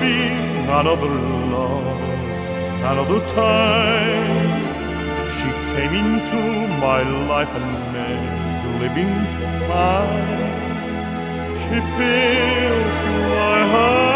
be another love, another time. She came into my life and made living fine. She fills my heart.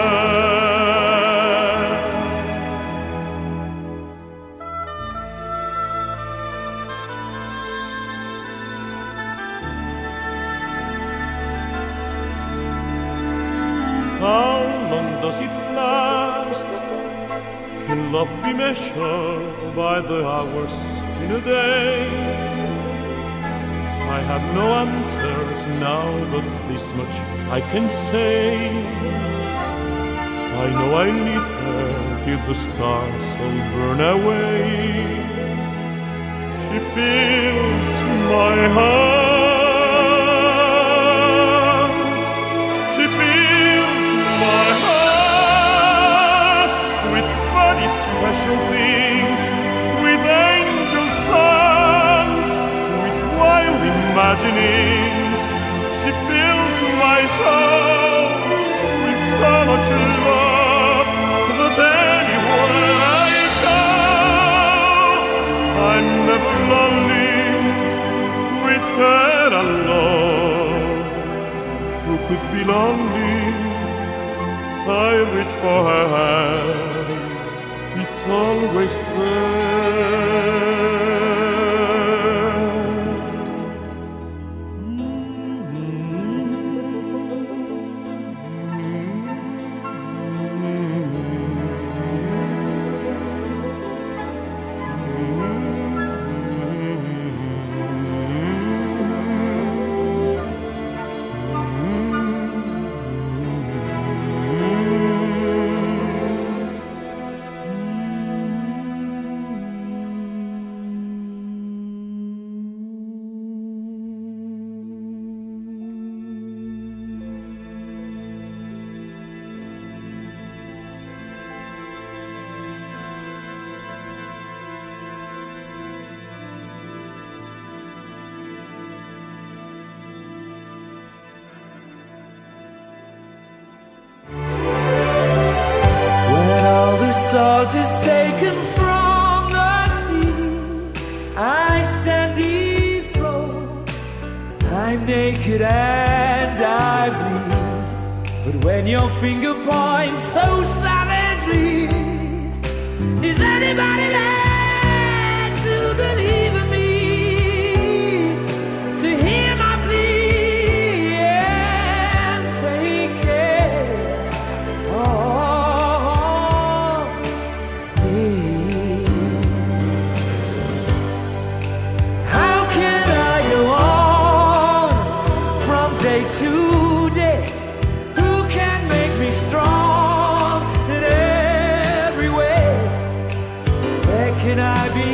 measured by the hours in a day? I have no answers now, but this much I can say. I know I need her till the stars all burn away. She fills my heart. Imaginings. She fills my soul with so much love that anywhere I go, I'm never lonely with her alone. Who could be lonely? I reach for her hand. It's always there.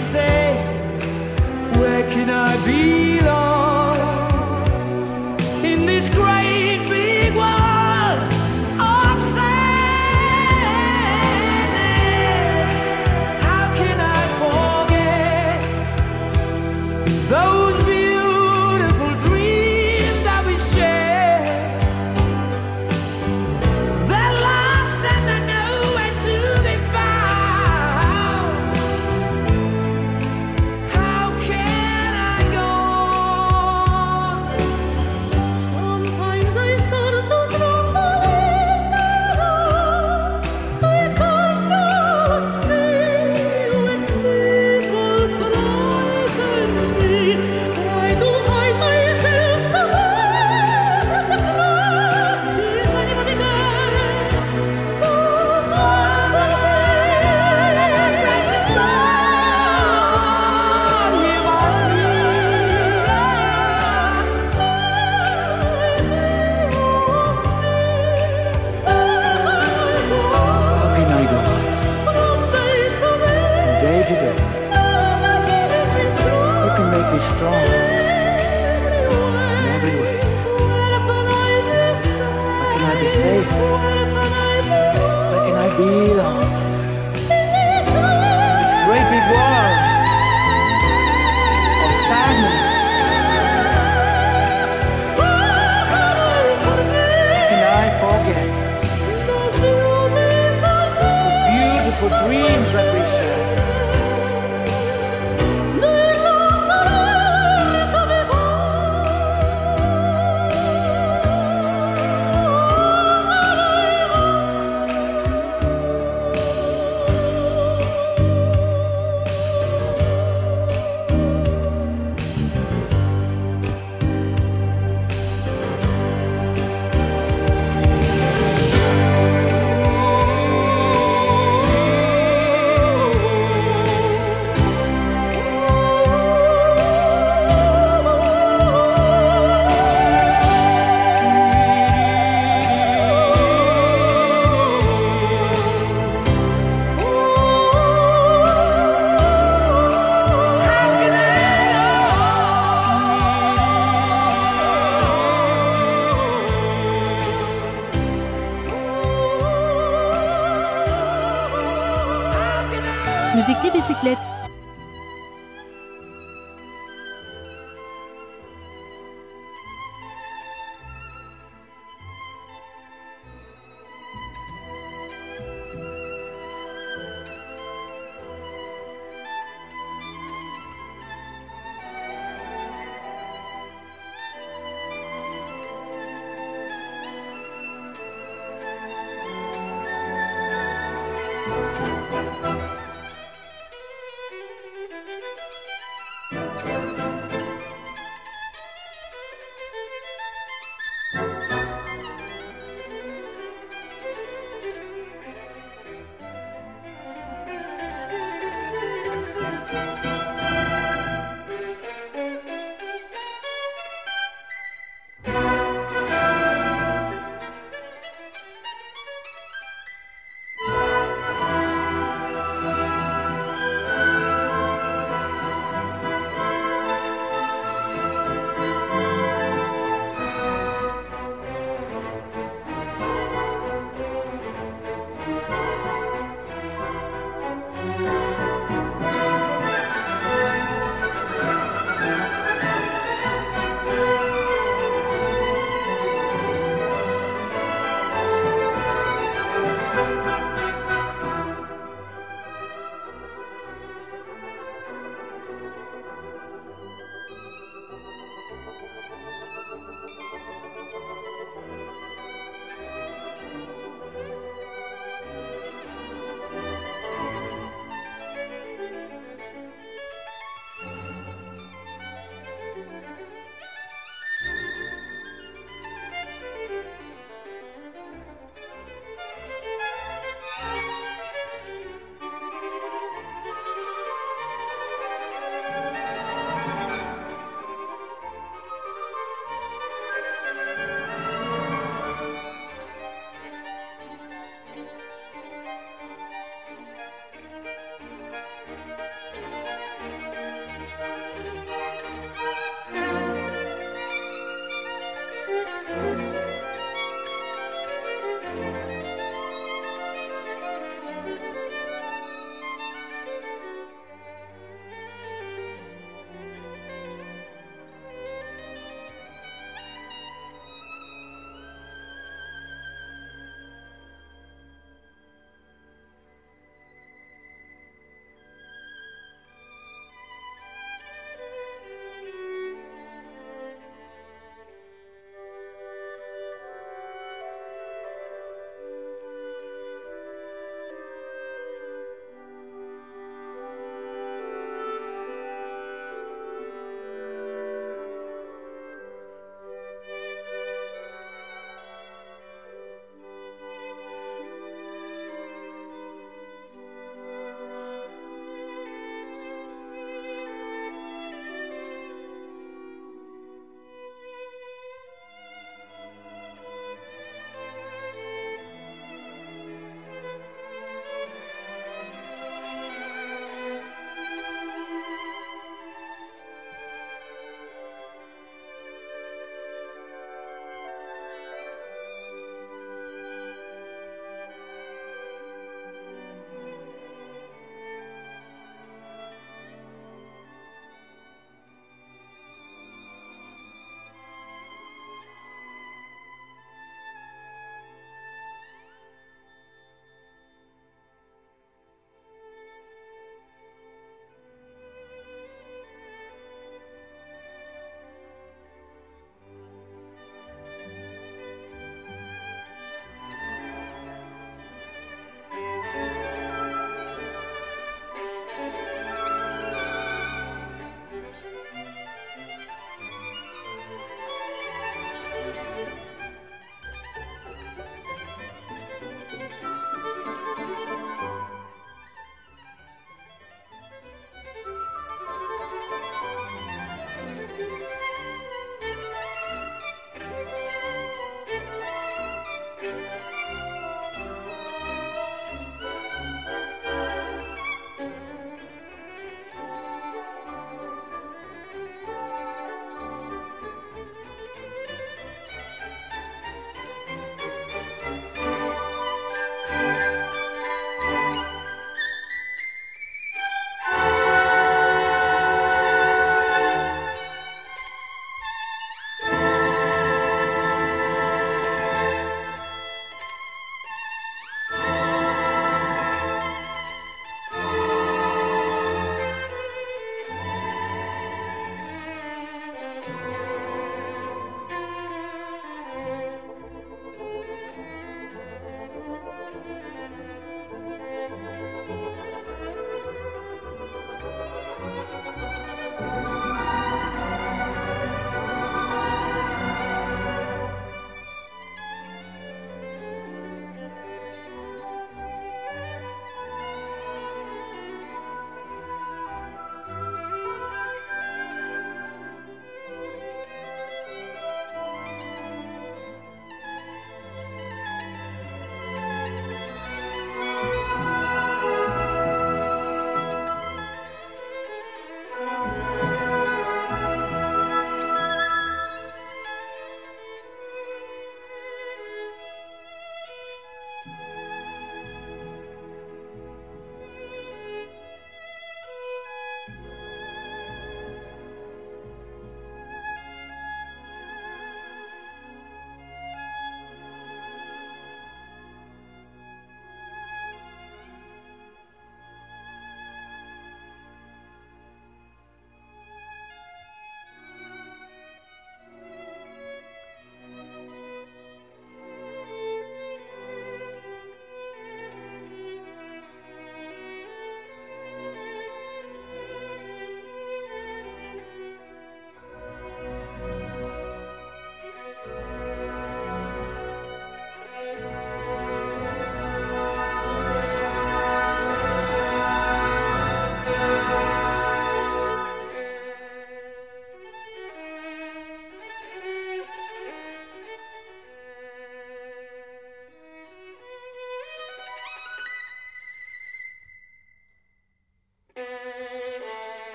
safe? Where can I belong? That we shared?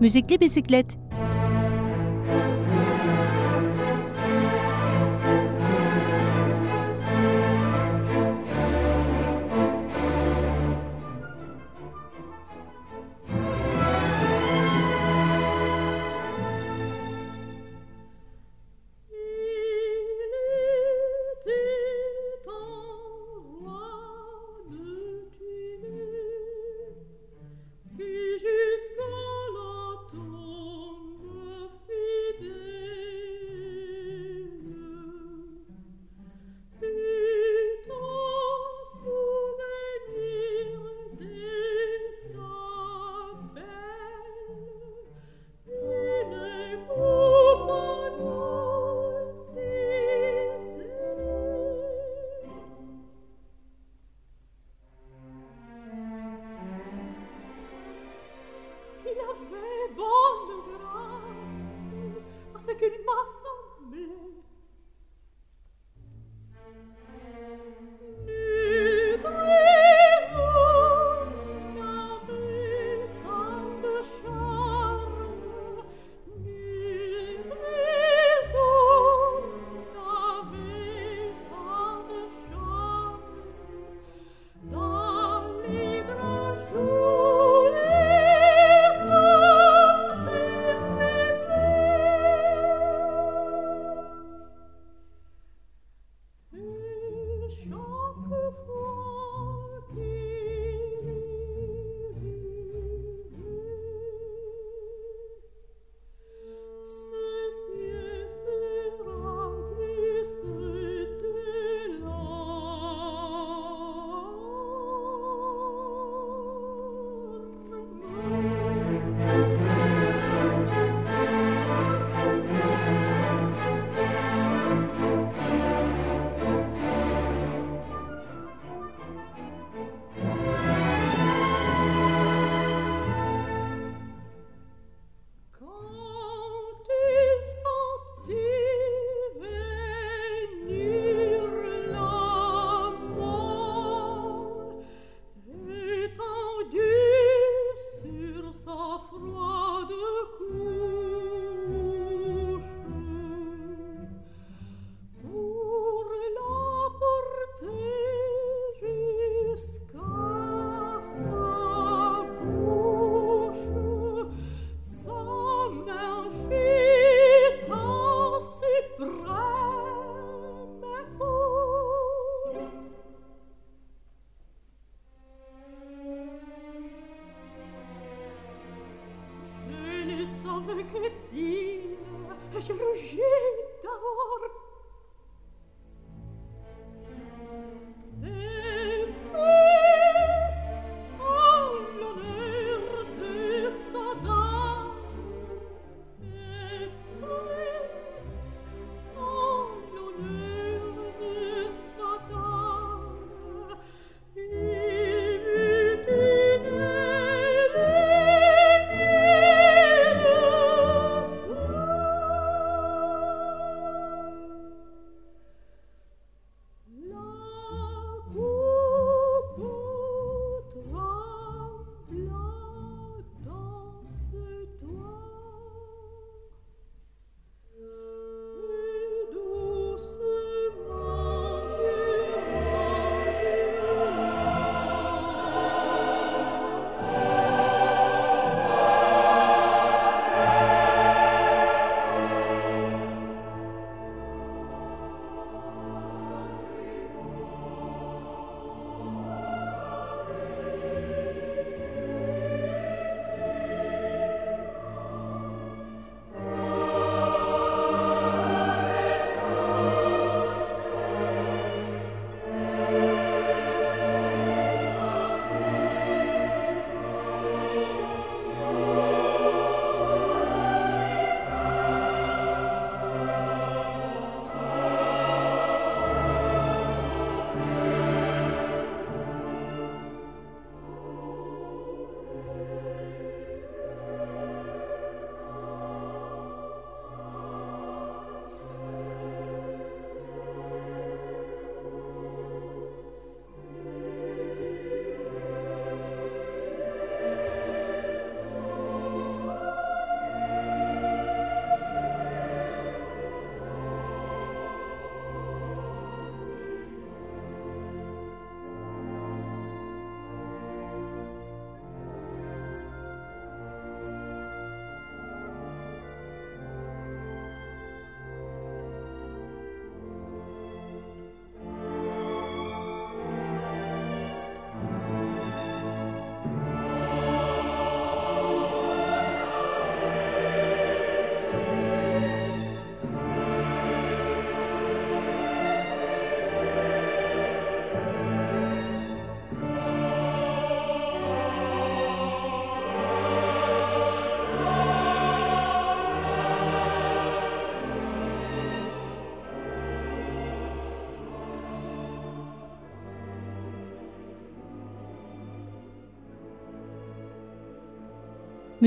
Müzikli Bisiklet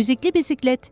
Musique Les Bicyclettes.